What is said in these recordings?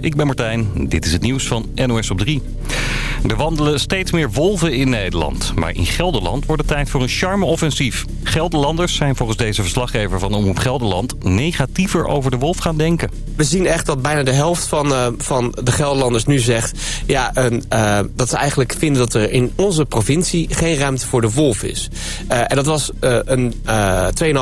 Ik ben Martijn. Dit is het nieuws van NOS op 3. Er wandelen steeds meer wolven in Nederland. Maar in Gelderland wordt het tijd voor een charme-offensief. Gelderlanders zijn volgens deze verslaggever van Omroep Gelderland... negatiever over de wolf gaan denken. We zien echt dat bijna de helft van, uh, van de Gelderlanders nu zegt... Ja, uh, dat ze eigenlijk vinden dat er in onze provincie geen ruimte voor de wolf is. Uh, en dat was een 2,5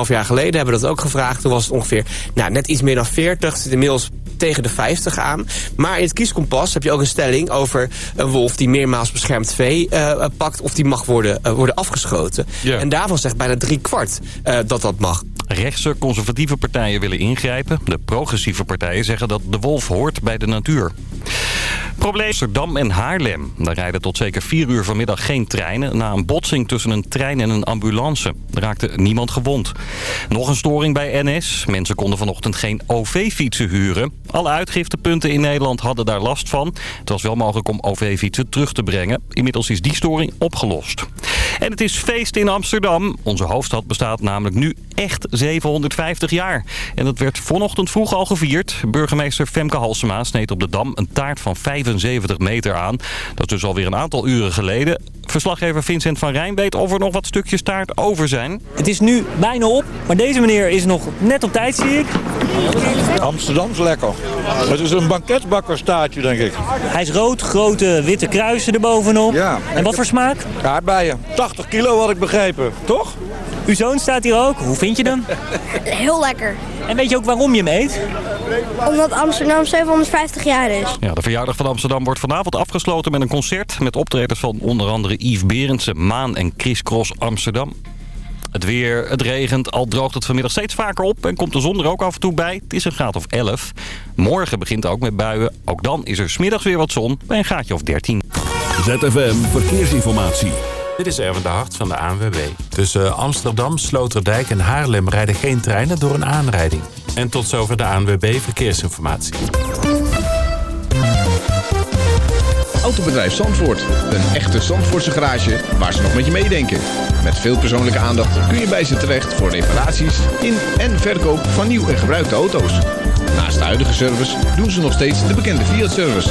jaar geleden, hebben we dat ook gevraagd. Toen was het ongeveer nou, net iets meer dan 40. zit inmiddels tegen de 50 aan. Maar in het kieskompas heb je ook een stelling over een wolf... die meermaals beschermd vee uh, pakt of die mag worden, uh, worden afgeschoten. En daarvan zegt bijna drie kwart uh, dat dat mag. Rechtse conservatieve partijen willen ingrijpen. De progressieve partijen zeggen dat de wolf hoort bij de natuur. Probleem Amsterdam en Haarlem. Daar rijden tot zeker 4 uur vanmiddag geen treinen... na een botsing tussen een trein en een ambulance. Er raakte niemand gewond. Nog een storing bij NS. Mensen konden vanochtend geen OV-fietsen huren. Alle uitgiftepunten in Nederland hadden daar last van. Het was wel mogelijk om OV-fietsen terug te brengen. Inmiddels is die storing opgelost. En het is feest in Amsterdam. Onze hoofdstad bestaat namelijk nu echt 750 jaar. En dat werd vanochtend vroeg al gevierd. Burgemeester Femke Halsema sneed op de Dam een taart van 75 meter aan. Dat is dus alweer een aantal uren geleden. Verslaggever Vincent van Rijn weet of er nog wat stukjes taart over zijn. Het is nu bijna op, maar deze meneer is nog net op tijd, zie ik. Amsterdams lekker. Het is een banketbakkerstaartje, denk ik. Hij is rood, grote witte kruisen erbovenop. Ja. En wat voor smaak? Aardbeien. 80 kilo had ik begrepen, toch? Uw zoon staat hier ook. Hoe vind je hem? Heel lekker. En weet je ook waarom je hem eet? Omdat Amsterdam 750 jaar is. Ja, de verjaardag van Amsterdam wordt vanavond afgesloten met een concert... met optredens van onder andere Yves Berendsen, Maan en Chris Cross Amsterdam. Het weer, het regent, al droogt het vanmiddag steeds vaker op... en komt de zon er ook af en toe bij. Het is een graad of 11. Morgen begint ook met buien. Ook dan is er smiddags weer wat zon bij een graadje of 13. ZFM Verkeersinformatie. Dit is Erwin de Hart van de ANWB. Tussen Amsterdam, Sloterdijk en Haarlem rijden geen treinen door een aanrijding. En tot zover de ANWB Verkeersinformatie. Autobedrijf Zandvoort. Een echte Zandvoortse garage waar ze nog met je meedenken. Met veel persoonlijke aandacht kun je bij ze terecht voor reparaties in en verkoop van nieuw en gebruikte auto's. Naast de huidige service doen ze nog steeds de bekende Fiat-service.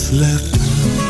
Circus left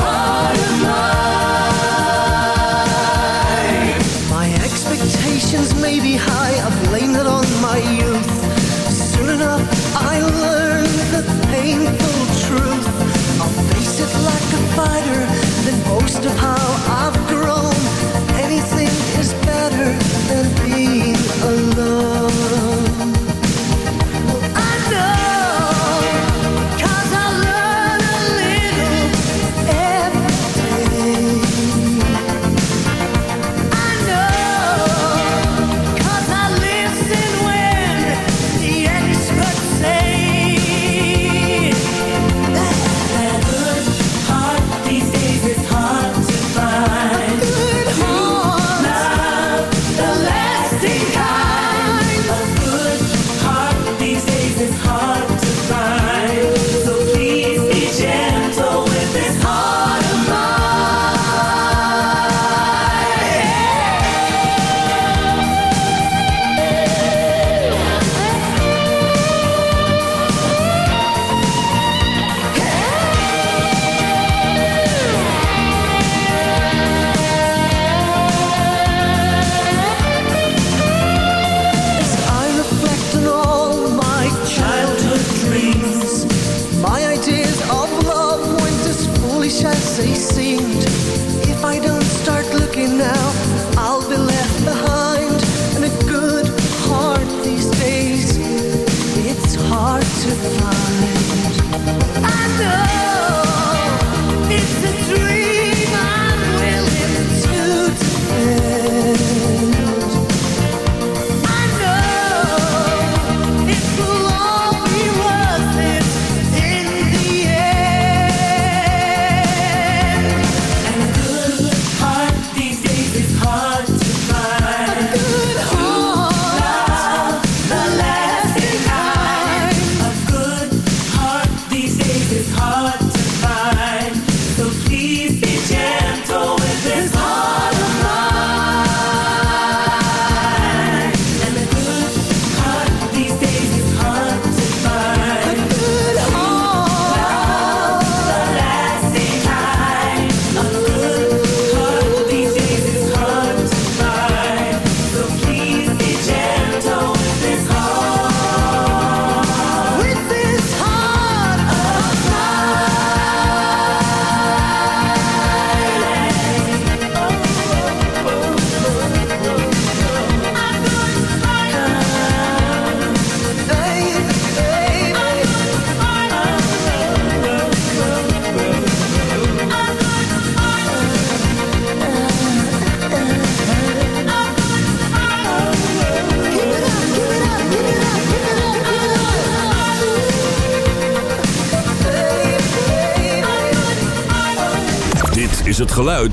With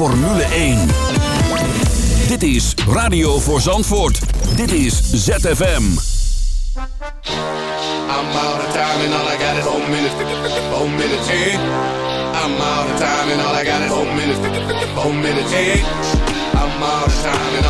Formule 1. Dit is Radio voor Zandvoort. Dit is ZFM. I'm out of time and all I got is four minutes. Four minutes, hey. I'm out of time and all I got is four minutes. Four minutes, hey. I'm out of time and all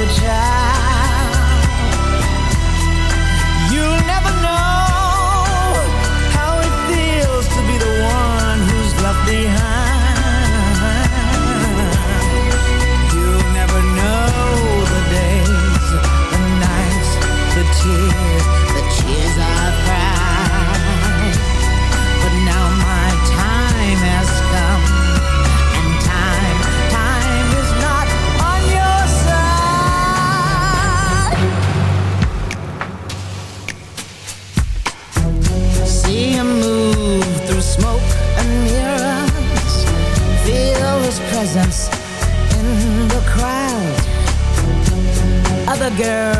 a child. girl.